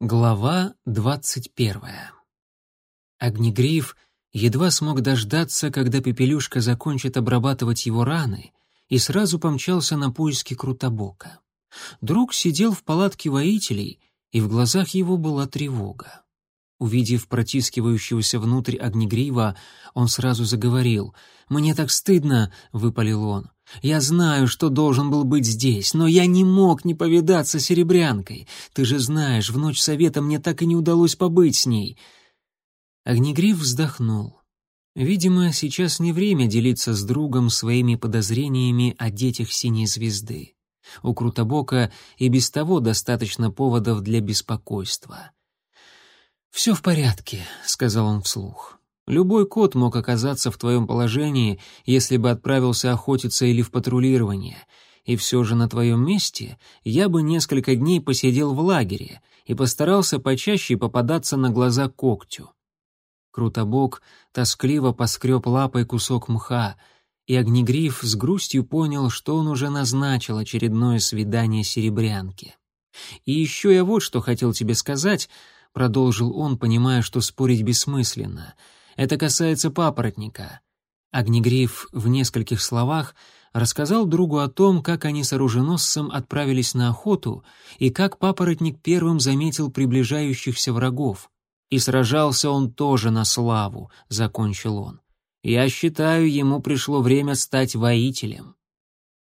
Глава двадцать первая. Огнегриф едва смог дождаться, когда Пепелюшка закончит обрабатывать его раны, и сразу помчался на поиски Крутобока. Друг сидел в палатке воителей, и в глазах его была тревога. Увидев протискивающегося внутрь Огнегрива, он сразу заговорил. «Мне так стыдно», — выпалил он. Я знаю, что должен был быть здесь, но я не мог не повидаться с Серебрянкой. Ты же знаешь, в ночь совета мне так и не удалось побыть с ней». Огнегриф вздохнул. Видимо, сейчас не время делиться с другом своими подозрениями о детях Синей Звезды. У Крутобока и без того достаточно поводов для беспокойства. «Все в порядке», — сказал он вслух. Любой кот мог оказаться в твоем положении, если бы отправился охотиться или в патрулирование. И все же на твоем месте я бы несколько дней посидел в лагере и постарался почаще попадаться на глаза когтю. Крутобок тоскливо поскреб лапой кусок мха, и Огнегриф с грустью понял, что он уже назначил очередное свидание серебрянке. «И еще я вот что хотел тебе сказать», — продолжил он, понимая, что спорить бессмысленно — это касается папоротника. Огнегриф в нескольких словах рассказал другу о том, как они с оруженосцем отправились на охоту и как папоротник первым заметил приближающихся врагов. И сражался он тоже на славу, закончил он. Я считаю, ему пришло время стать воителем.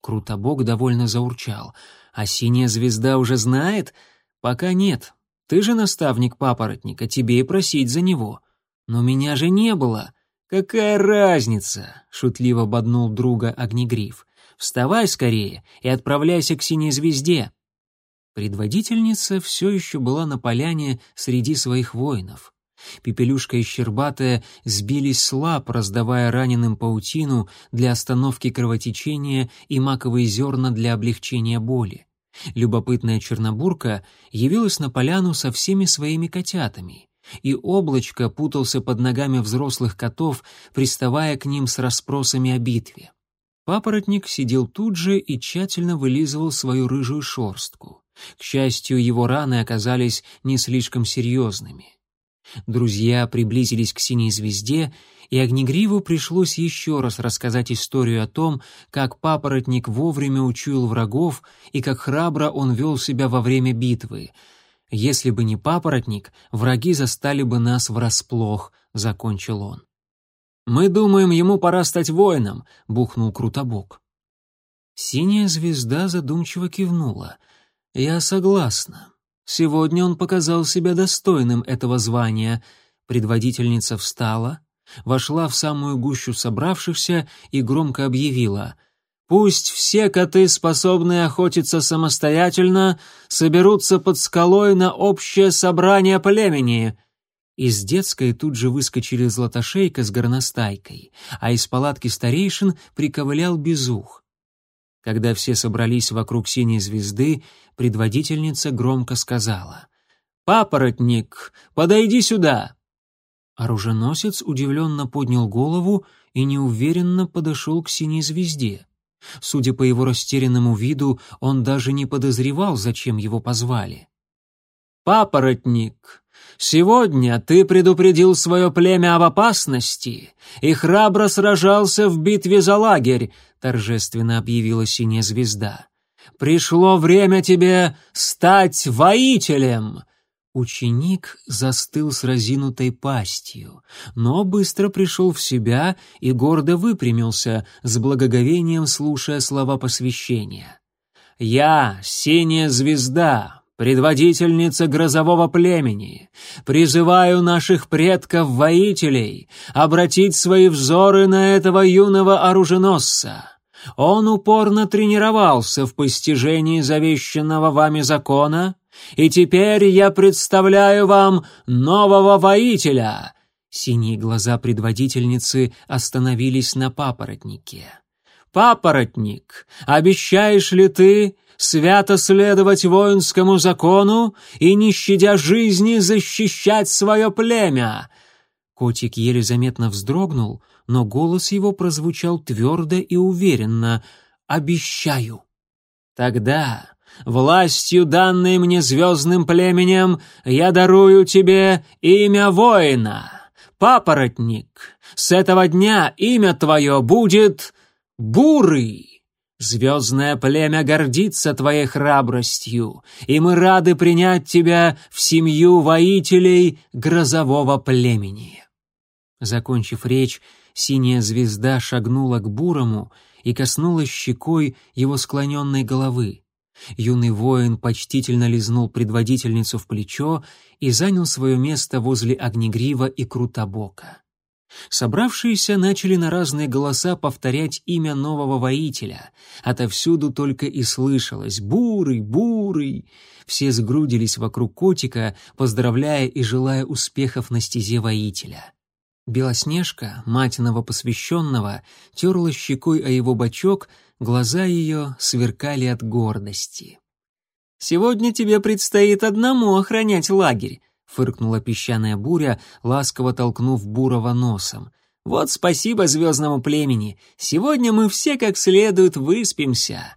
Крутобок довольно заурчал. А синяя звезда уже знает? Пока нет. Ты же наставник папоротника, тебе и просить за него. «Но меня же не было!» «Какая разница?» — шутливо боднул друга Огнегриф. «Вставай скорее и отправляйся к синей звезде!» Предводительница все еще была на поляне среди своих воинов. Пепелюшка и Щербатая сбились с лап, раздавая раненым паутину для остановки кровотечения и маковые зерна для облегчения боли. Любопытная Чернобурка явилась на поляну со всеми своими котятами и облачко путался под ногами взрослых котов, приставая к ним с расспросами о битве. Папоротник сидел тут же и тщательно вылизывал свою рыжую шорстку. К счастью, его раны оказались не слишком серьезными. Друзья приблизились к синей звезде, и Огнегриву пришлось еще раз рассказать историю о том, как папоротник вовремя учуял врагов и как храбро он вел себя во время битвы — если бы не папоротник, враги застали бы нас врасплох, закончил он. Мы думаем, ему пора стать воином, бухнул Крутобок. Синяя звезда задумчиво кивнула. Я согласна. Сегодня он показал себя достойным этого звания. Предводительница встала, вошла в самую гущу собравшихся и громко объявила: Пусть все коты, способные охотиться самостоятельно, соберутся под скалой на общее собрание племени. Из детской тут же выскочили златошейка с горностайкой, а из палатки старейшин приковылял безух. Когда все собрались вокруг синей звезды, предводительница громко сказала «Папоротник, подойди сюда!» Оруженосец удивленно поднял голову и неуверенно подошел к синей звезде. Судя по его растерянному виду, он даже не подозревал, зачем его позвали. «Папоротник, сегодня ты предупредил свое племя об опасности и храбро сражался в битве за лагерь», торжественно объявила синяя звезда. «Пришло время тебе стать воителем!» Ученик застыл с разинутой пастью, но быстро пришел в себя и гордо выпрямился, с благоговением слушая слова посвящения. «Я, синяя звезда, предводительница грозового племени, призываю наших предков-воителей обратить свои взоры на этого юного оруженосца». Он упорно тренировался в постижении завещанного вами закона и теперь я представляю вам нового воителя!» Синие глаза предводительницы остановились на папоротнике. «Папоротник, обещаешь ли ты свято следовать воинскому закону и, не щадя жизни, защищать свое племя?» Котик еле заметно вздрогнул, но голос его прозвучал твердо и уверенно. «Обещаю». «Тогда властью, данной мне звездным племенем, я дарую тебе имя воина, папоротник. С этого дня имя твое будет Бурый. Звездное племя гордится твоей храбростью, и мы рады принять тебя в семью воителей грозового племени». Закончив речь, синяя звезда шагнула к Бурому и коснулась щекой его склоненной головы. Юный воин почтительно лизнул предводительницу в плечо и занял свое место возле Огнегрива и Крутобока. Собравшиеся начали на разные голоса повторять имя нового воителя. Отовсюду только и слышалось «Бурый! Бурый!». Все сгрудились вокруг котика, поздравляя и желая успехов на стезе воителя. Белоснежка, мать новопосвященного, терла щекой о его бочок, глаза ее сверкали от гордости. «Сегодня тебе предстоит одному охранять лагерь», фыркнула песчаная буря, ласково толкнув Бурова носом. «Вот спасибо звездному племени! Сегодня мы все как следует выспимся!»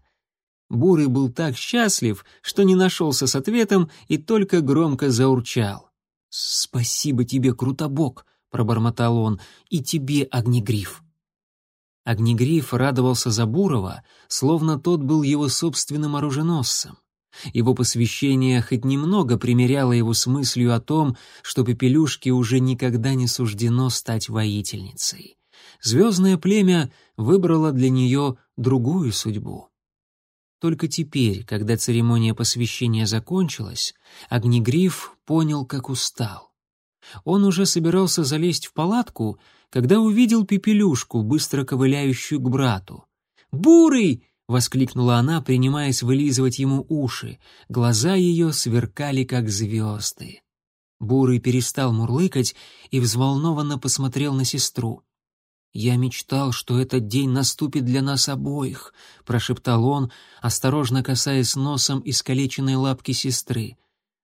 Бурый был так счастлив, что не нашелся с ответом и только громко заурчал. «Спасибо тебе, Крутобок!» — пробормотал он. «И тебе, Огнегриф!» Огнегриф радовался за Бурова, словно тот был его собственным оруженосцем. Его посвящение хоть немного примеряло его с мыслью о том, что Пепелюшке уже никогда не суждено стать воительницей. Звездное племя выбрало для нее другую судьбу. Только теперь, когда церемония посвящения закончилась, Огнегриф понял, как устал. Он уже собирался залезть в палатку, когда увидел Пепелюшку, быстро ковыляющую к брату. «Бурый!» — воскликнула она, принимаясь вылизывать ему уши. Глаза ее сверкали, как звезды. Бурый перестал мурлыкать и взволнованно посмотрел на сестру. «Я мечтал, что этот день наступит для нас обоих», — прошептал он, осторожно касаясь носом искалеченной лапки сестры.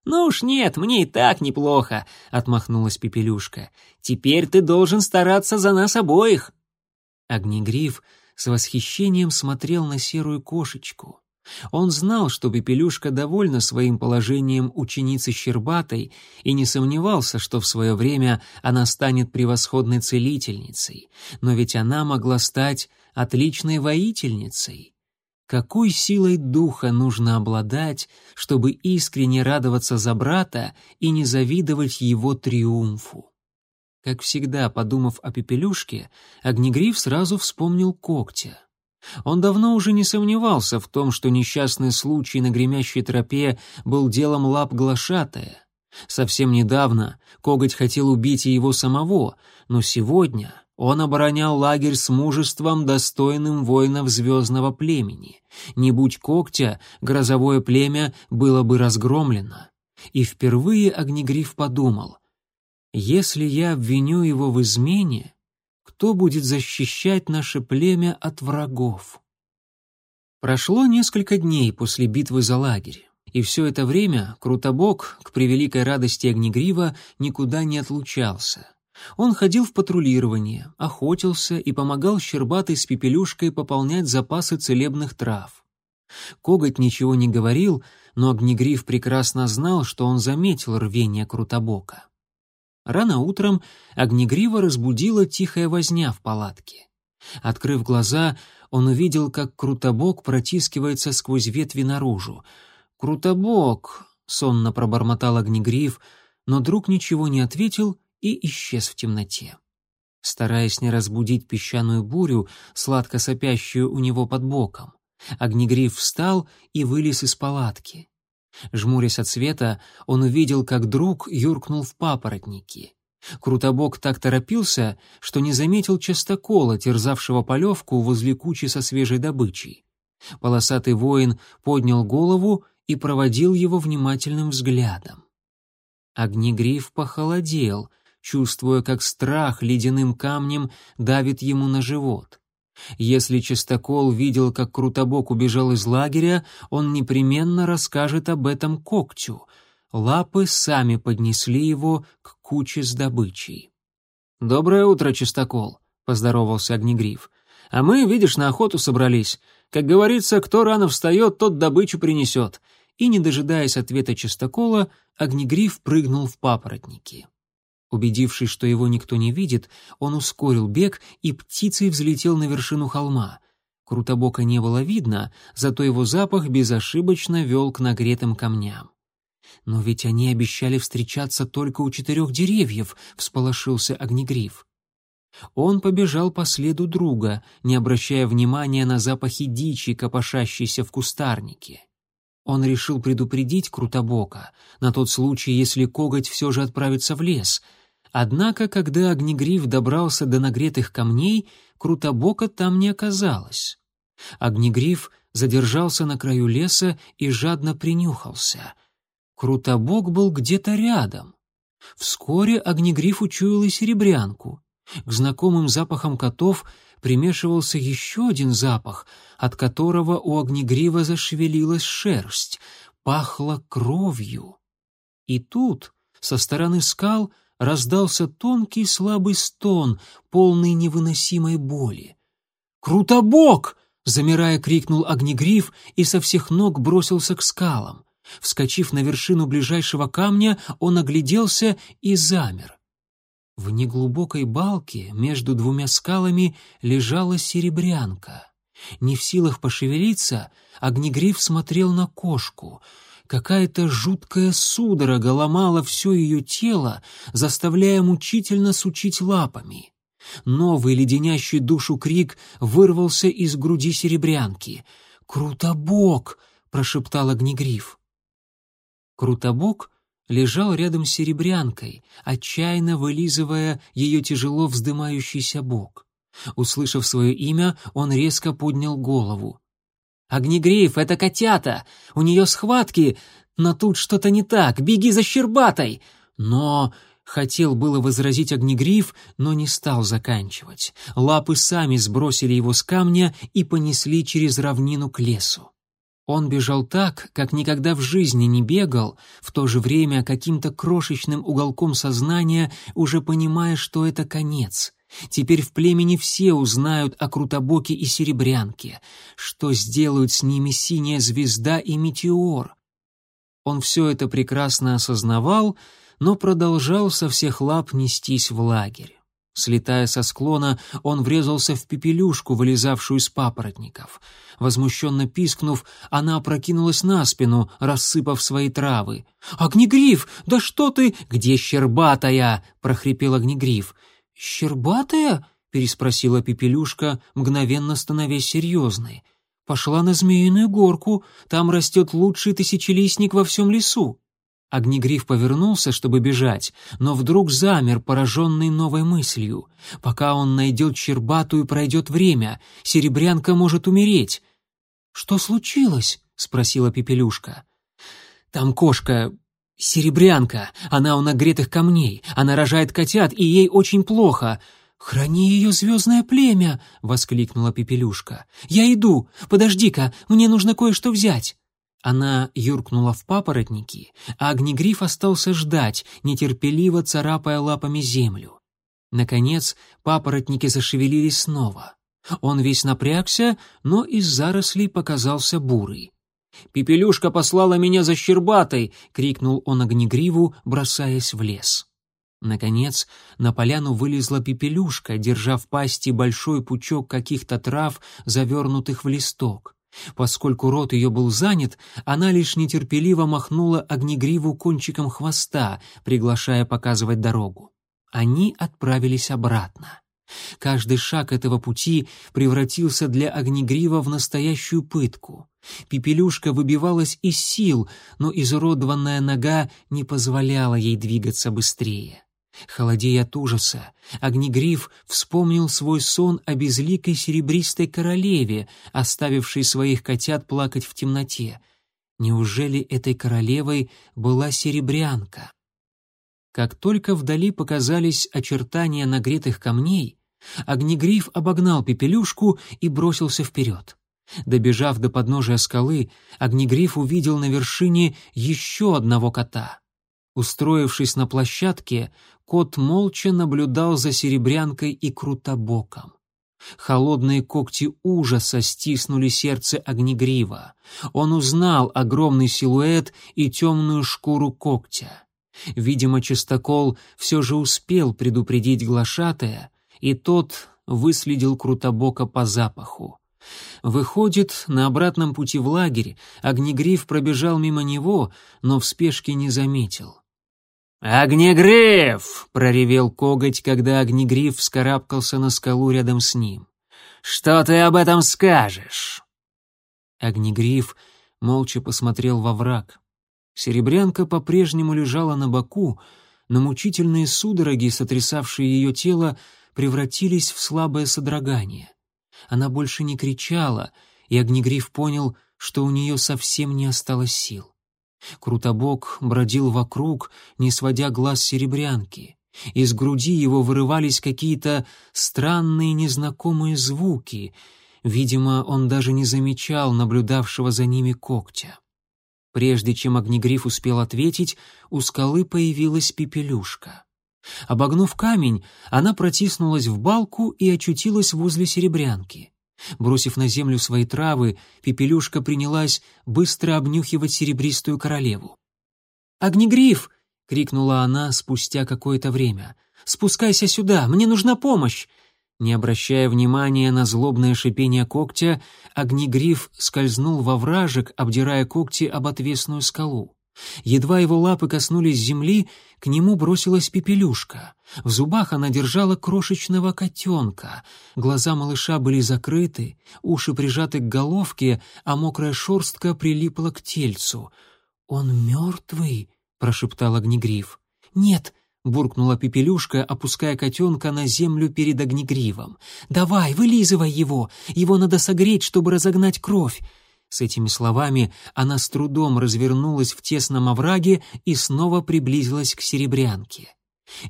«Ну уж нет, мне и так неплохо», — отмахнулась Пепелюшка. «Теперь ты должен стараться за нас обоих». Огнегриф с восхищением смотрел на серую кошечку. Он знал, что Пепелюшка довольна своим положением ученицы Щербатой и не сомневался, что в свое время она станет превосходной целительницей, но ведь она могла стать отличной воительницей. Какой силой духа нужно обладать, чтобы искренне радоваться за брата и не завидовать его триумфу? Как всегда, подумав о Пепелюшке, Огнегриф сразу вспомнил когтя. Он давно уже не сомневался в том, что несчастный случай на гремящей тропе был делом лап глашатая. Совсем недавно коготь хотел убить и его самого, но сегодня он оборонял лагерь с мужеством, достойным воинов звездного племени. Не будь когтя, грозовое племя было бы разгромлено. И впервые Огнегриф подумал, если я обвиню его в измене, кто будет защищать наше племя от врагов? Прошло несколько дней после битвы за лагерь, и все это время Крутобок, к превеликой радости Огнегрива, никуда не отлучался. Он ходил в патрулирование, охотился и помогал Щербатой с Пепелюшкой пополнять запасы целебных трав. Коготь ничего не говорил, но Огнегриф прекрасно знал, что он заметил рвение Крутобока. Рано утром Огнегрива разбудила тихая возня в палатке. Открыв глаза, он увидел, как Крутобок протискивается сквозь ветви наружу. «Крутобок!» — сонно пробормотал Огнегрив, но друг ничего не ответил и исчез в темноте. Стараясь не разбудить песчаную бурю, сладко сопящую у него под боком, Огнегрив встал и вылез из палатки. Жмурясь от света, он увидел, как друг юркнул в папоротники. Крутобок так торопился, что не заметил частокола, терзавшего полевку возле кучи со свежей добычей. Полосатый воин поднял голову и проводил его внимательным взглядом. Огнегриф похолодел, чувствуя, как страх ледяным камнем давит ему на живот. Если Чистокол видел, как Крутобок убежал из лагеря, он непременно расскажет об этом когтю. Лапы сами поднесли его к куче с добычей. «Доброе утро, Чистокол», — поздоровался Огнегриф. «А мы, видишь, на охоту собрались. Как говорится, кто рано встает, тот добычу принесет. И, не дожидаясь ответа чистокола, огнегриф прыгнул в папоротники. Убедившись, что его никто не видит, он ускорил бег и птицей взлетел на вершину холма. Крутобока не было видно, зато его запах безошибочно вел к нагретым камням. «Но ведь они обещали встречаться только у четырех деревьев», — всполошился Огнегриф. Он побежал по следу друга, не обращая внимания на запахи дичи, копошащейся в кустарнике. Он решил предупредить Крутобока на тот случай, если коготь все же отправится в лес. Однако, когда Огнегриф добрался до нагретых камней, Крутобока там не оказалось. Огнегриф задержался на краю леса и жадно принюхался. Крутобок был где-то рядом. Вскоре Огнегриф учуял и серебрянку. К знакомым запахам котов примешивался еще один запах, от которого у Огнегрива зашевелилась шерсть, пахло кровью. И тут, со стороны скал, раздался тонкий слабый стон, полный невыносимой боли. «Крутобок!» — замирая, крикнул Огнегриф и со всех ног бросился к скалам. Вскочив на вершину ближайшего камня, он огляделся и замер. В неглубокой балке между двумя скалами лежала серебрянка. Не в силах пошевелиться, Огнегриф смотрел на кошку. Какая-то жуткая судорога ломала все ее тело, заставляя мучительно сучить лапами. Новый леденящий душу крик вырвался из груди серебрянки. «Крутобок!» — прошептал Огнегриф. Крутобок лежал рядом с серебрянкой, отчаянно вылизывая ее тяжело вздымающийся бок. Услышав свое имя, он резко поднял голову. «Огнегриф, это котята! У нее схватки! Но тут что-то не так! Беги за Щербатой!» «Но...» Хотел было возразить Огнегриф, но не стал заканчивать. Лапы сами сбросили его с камня и понесли через равнину к лесу. Он бежал так, как никогда в жизни не бегал, в то же время каким-то крошечным уголком сознания, уже понимая, что это конец. Теперь в племени все узнают о Крутобоке и Серебрянке, что сделают с ними синяя звезда и метеор. Он все это прекрасно осознавал, но продолжал со всех лап нестись в лагерь. Слетая со склона, он врезался в пепелюшку, вылезавшую из папоротников. Возмущенно пискнув, она опрокинулась на спину, рассыпав свои травы. «Огнегриф, да что ты...» «Где Щербатая?» — прохрипел Огнегриф. «Щербатая?» — переспросила Пепелюшка, мгновенно становясь серьезной. «Пошла на Змеиную горку, там растет лучший тысячелистник во всем лесу». Огнегриф повернулся, чтобы бежать, но вдруг замер, пораженный новой мыслью. Пока он найдет Щербатую, пройдет время, Серебрянка может умереть. «Что случилось?» — спросила Пепелюшка. «Там кошка, Серебрянка, она у нагретых камней, она рожает котят, и ей очень плохо». «Храни ее звездное племя!» — воскликнула Пепелюшка. «Я иду! Подожди-ка, мне нужно кое-что взять!» Она юркнула в папоротники, а огнегриф остался ждать, нетерпеливо царапая лапами землю. Наконец, папоротники зашевелились снова. Он весь напрягся, но из зарослей показался бурый. «Пепелюшка послала меня за Щербатой!» — крикнул он огнегриву, бросаясь в лес. Наконец, на поляну вылезла Пепелюшка, держа в пасти большой пучок каких-то трав, завернутых в листок. Поскольку рот ее был занят, она лишь нетерпеливо махнула огнегриву кончиком хвоста, приглашая показывать дорогу. Они отправились обратно. Каждый шаг этого пути превратился для огнегрива в настоящую пытку. Пепелюшка выбивалась из сил, но изуродованная нога не позволяла ей двигаться быстрее. Холодея от ужаса, Огнегриф вспомнил свой сон о безликой серебристой королеве, оставившей своих котят плакать в темноте. Неужели этой королевой была серебрянка? Как только вдали показались очертания нагретых камней, Огнегриф обогнал Пепелюшку и бросился вперед. Добежав до подножия скалы, Огнегриф увидел на вершине еще одного кота — Устроившись на площадке, кот молча наблюдал за серебрянкой и крутобоком. Холодные когти ужаса стиснули сердце огнегрива. Он узнал огромный силуэт и темную шкуру когтя. Видимо, чистокол все же успел предупредить глашатая, и тот выследил Крутобока по запаху. Выходит, на обратном пути в лагерь Огнегриф пробежал мимо него, но в спешке не заметил. «Огнегриф!» — проревел коготь, когда Огнегриф вскарабкался на скалу рядом с ним. «Что ты об этом скажешь?» Огнегриф молча посмотрел во враг. Серебрянка по-прежнему лежала на боку, но мучительные судороги, сотрясавшие ее тело, превратились в слабое содрогание. Она больше не кричала, и Огнегриф понял, что у нее совсем не осталось сил. Крутобок бродил вокруг, не сводя глаз серебрянки. Из груди его вырывались какие-то странные незнакомые звуки. Видимо, он даже не замечал наблюдавшего за ними когтя. Прежде чем Огнегриф успел ответить, у скалы появилась пепелюшка. Обогнув камень, она протиснулась в балку и очутилась возле серебрянки. Бросив на землю свои травы, Пепелюшка принялась быстро обнюхивать серебристую королеву. «Огнегриф!» — крикнула она спустя какое-то время. «Спускайся сюда, мне нужна помощь!» Не обращая внимания на злобное шипение когтя, Огнегриф скользнул во вражек, обдирая когти об отвесную скалу. Едва его лапы коснулись земли, к нему бросилась пепелюшка. В зубах она держала крошечного котенка. Глаза малыша были закрыты, уши прижаты к головке, а мокрая шерстка прилипла к тельцу. «Он мертвый?» — прошептал Огнегриф. «Нет», — буркнула Пепелюшка, опуская котенка на землю перед Огнегривом. «Давай, вылизывай его! Его надо согреть, чтобы разогнать кровь!» С этими словами она с трудом развернулась в тесном овраге и снова приблизилась к серебрянке.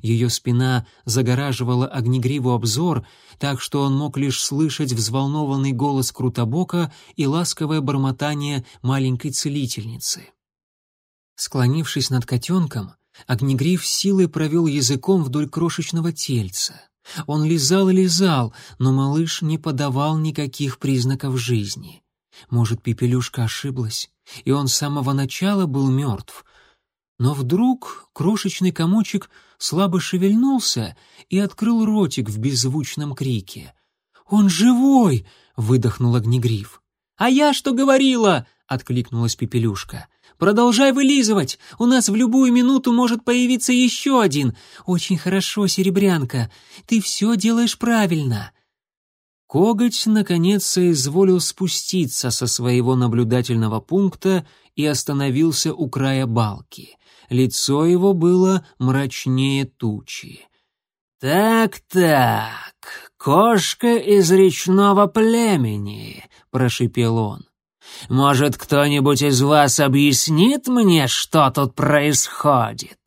Ее спина загораживала огнегриву обзор, так что он мог лишь слышать взволнованный голос Крутобока и ласковое бормотание маленькой целительницы. Склонившись над котенком, огнегрив силой провел языком вдоль крошечного тельца. Он лизал и лизал, но малыш не подавал никаких признаков жизни. Может, Пепелюшка ошиблась, и он с самого начала был мертв. Но вдруг крошечный комочек слабо шевельнулся и открыл ротик в беззвучном крике. «Он живой!» — выдохнул Огнегриф. «А я что говорила?» — откликнулась Пепелюшка. «Продолжай вылизывать! У нас в любую минуту может появиться еще один! Очень хорошо, Серебрянка! Ты все делаешь правильно!» Коготь, наконец, соизволил спуститься со своего наблюдательного пункта и остановился у края балки. Лицо его было мрачнее тучи. «Так-так, кошка из речного племени», — прошипел он. «Может, кто-нибудь из вас объяснит мне, что тут происходит?»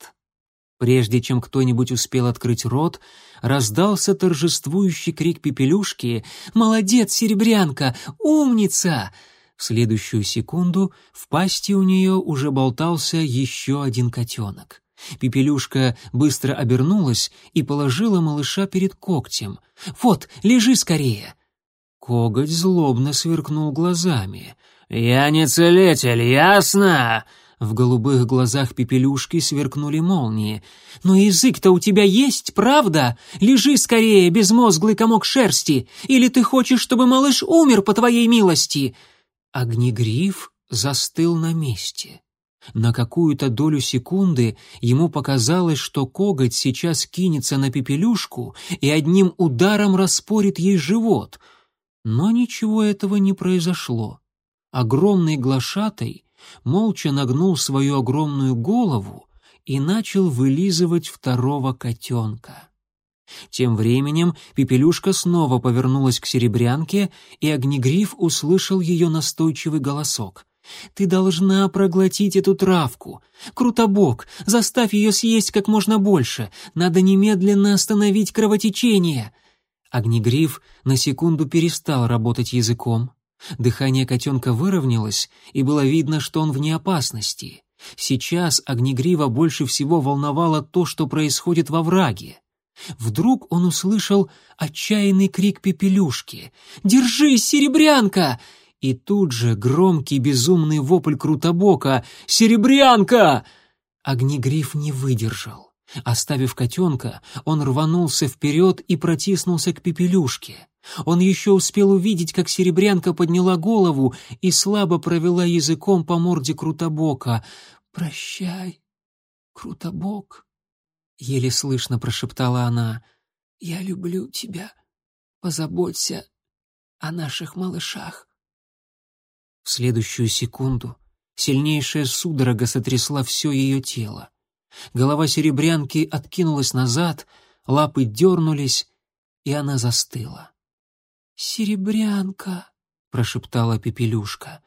Прежде чем кто-нибудь успел открыть рот, раздался торжествующий крик Пепелюшки «Молодец, Серебрянка! Умница!» В следующую секунду в пасти у нее уже болтался еще один котенок. Пепелюшка быстро обернулась и положила малыша перед когтем. «Вот, лежи скорее!» Коготь злобно сверкнул глазами. «Я не целитель, ясно?» В голубых глазах Пепелюшки сверкнули молнии. «Но язык-то у тебя есть, правда? Лежи скорее, безмозглый комок шерсти! Или ты хочешь, чтобы малыш умер по твоей милости?» Огнегриф застыл на месте. На какую-то долю секунды ему показалось, что коготь сейчас кинется на Пепелюшку и одним ударом распорит ей живот. Но ничего этого не произошло. Огромный глашатай молча нагнул свою огромную голову и начал вылизывать второго котенка. Тем временем Пепелюшка снова повернулась к серебрянке, и Огнегриф услышал ее настойчивый голосок. «Ты должна проглотить эту травку. Крутобок, заставь ее съесть как можно больше. Надо немедленно остановить кровотечение». Огнегриф на секунду перестал работать языком, Дыхание котенка выровнялось, и было видно, что он вне опасности. Сейчас Огнегрива больше всего волновало то, что происходит во враге. Вдруг он услышал отчаянный крик Пепелюшки. «Держись, серебрянка!» И тут же громкий безумный вопль Крутобока «Серебрянка!» Огнегриф не выдержал. Оставив котенка, он рванулся вперед и протиснулся к Пепелюшке. Он еще успел увидеть, как серебрянка подняла голову и слабо провела языком по морде Крутобока. «Прощай, Крутобок», — еле слышно прошептала она. «Я люблю тебя. Позаботься о наших малышах». В следующую секунду сильнейшая судорога сотрясла все ее тело. Голова серебрянки откинулась назад, лапы дернулись, и она застыла. «Серебрянка!» — прошептала Пепелюшка.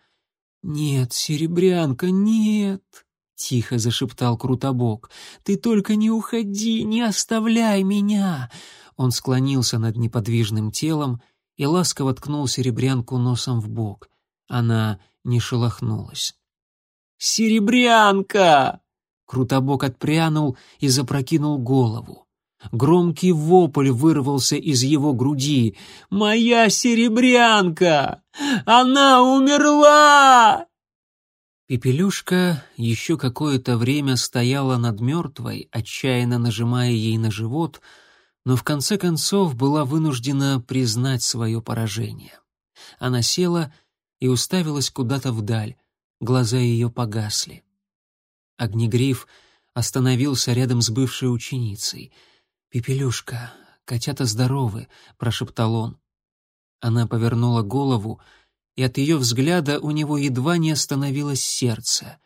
«Нет, серебрянка, нет!» — тихо зашептал Крутобок. «Ты только не уходи, не оставляй меня!» Он склонился над неподвижным телом и ласково ткнул серебрянку носом в бок. Она не шелохнулась. «Серебрянка!» Крутобок отпрянул и запрокинул голову. Громкий вопль вырвался из его груди. «Моя серебрянка! Она умерла!» Пепелюшка еще какое-то время стояла над мертвой, отчаянно нажимая ей на живот, но в конце концов была вынуждена признать свое поражение. Она села и уставилась куда-то вдаль, глаза ее погасли. Огнегриф остановился рядом с бывшей ученицей — «Пепелюшка, котята здоровы», — прошептал он. Она повернула голову, и от ее взгляда у него едва не остановилось сердце.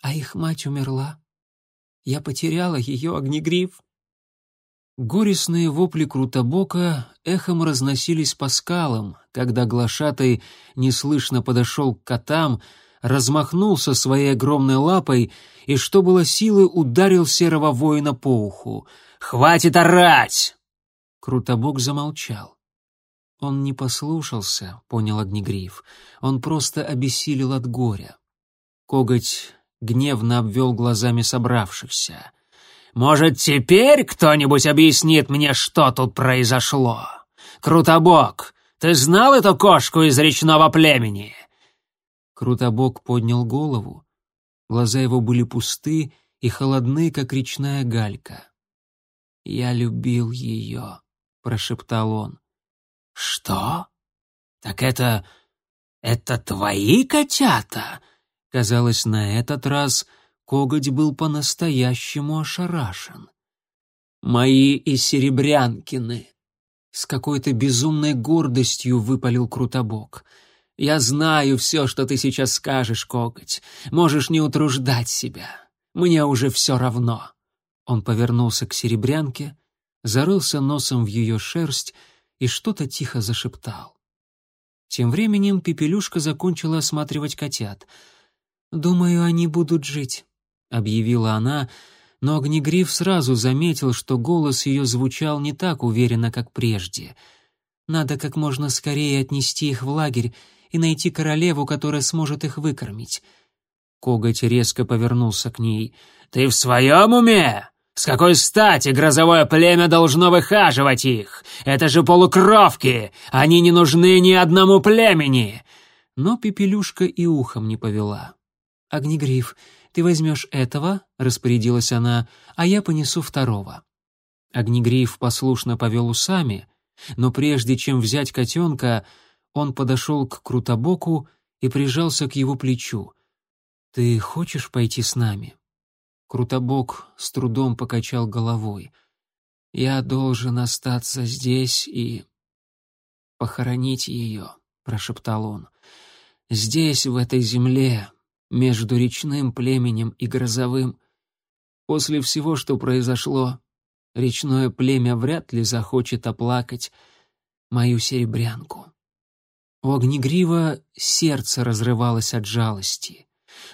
А их мать умерла. Я потеряла ее, огнегриф. Горестные вопли Крутобока эхом разносились по скалам, когда глашатай неслышно подошел к котам, размахнулся своей огромной лапой и, что было силы, ударил серого воина по уху — «Хватит орать!» Крутобок замолчал. Он не послушался, понял Огнегриф. Он просто обессилел от горя. Коготь гневно обвел глазами собравшихся. «Может, теперь кто-нибудь объяснит мне, что тут произошло? Крутобок, ты знал эту кошку из речного племени?» Крутобок поднял голову. Глаза его были пусты и холодны, как речная галька. «Я любил ее», — прошептал он. «Что? Так это... это твои котята?» Казалось, на этот раз коготь был по-настоящему ошарашен. «Мои и Серебрянкины!» С какой-то безумной гордостью выпалил Крутобок. «Я знаю все, что ты сейчас скажешь, коготь. Можешь не утруждать себя. Мне уже все равно». Он повернулся к серебрянке, зарылся носом в ее шерсть и что-то тихо зашептал. Тем временем Пепелюшка закончила осматривать котят. «Думаю, они будут жить», — объявила она, но Огнегриф сразу заметил, что голос ее звучал не так уверенно, как прежде. «Надо как можно скорее отнести их в лагерь и найти королеву, которая сможет их выкормить». Коготь резко повернулся к ней. «Ты в своем уме? С какой стати грозовое племя должно выхаживать их? Это же полукровки! Они не нужны ни одному племени!» Но Пепелюшка и ухом не повела. «Огнегриф, ты возьмешь этого?» — распорядилась она, «а я понесу второго». Огнегриф послушно повел усами, но прежде чем взять котенка, он подошел к Крутобоку и прижался к его плечу. «Ты хочешь пойти с нами?» Крутобок с трудом покачал головой. «Я должен остаться здесь и похоронить ее», — прошептал он. «Здесь, в этой земле, между речным племенем и грозовым. После всего, что произошло, речное племя вряд ли захочет оплакать мою серебрянку». У Огнегрива сердце разрывалось от жалости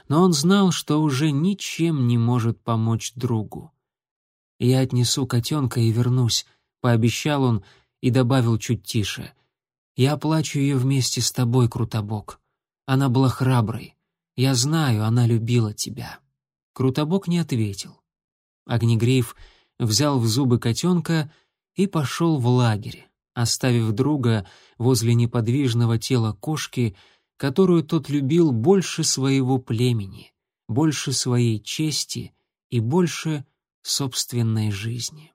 но он знал, что уже ничем не может помочь другу. «Я отнесу котенка и вернусь», — пообещал он и добавил чуть тише. «Я оплачу ее вместе с тобой, Крутобок. Она была храброй. Я знаю, она любила тебя». Крутобок не ответил. Огнегриф взял в зубы котенка и пошел в лагерь, оставив друга возле неподвижного тела кошки, которую тот любил больше своего племени, больше своей чести и больше собственной жизни.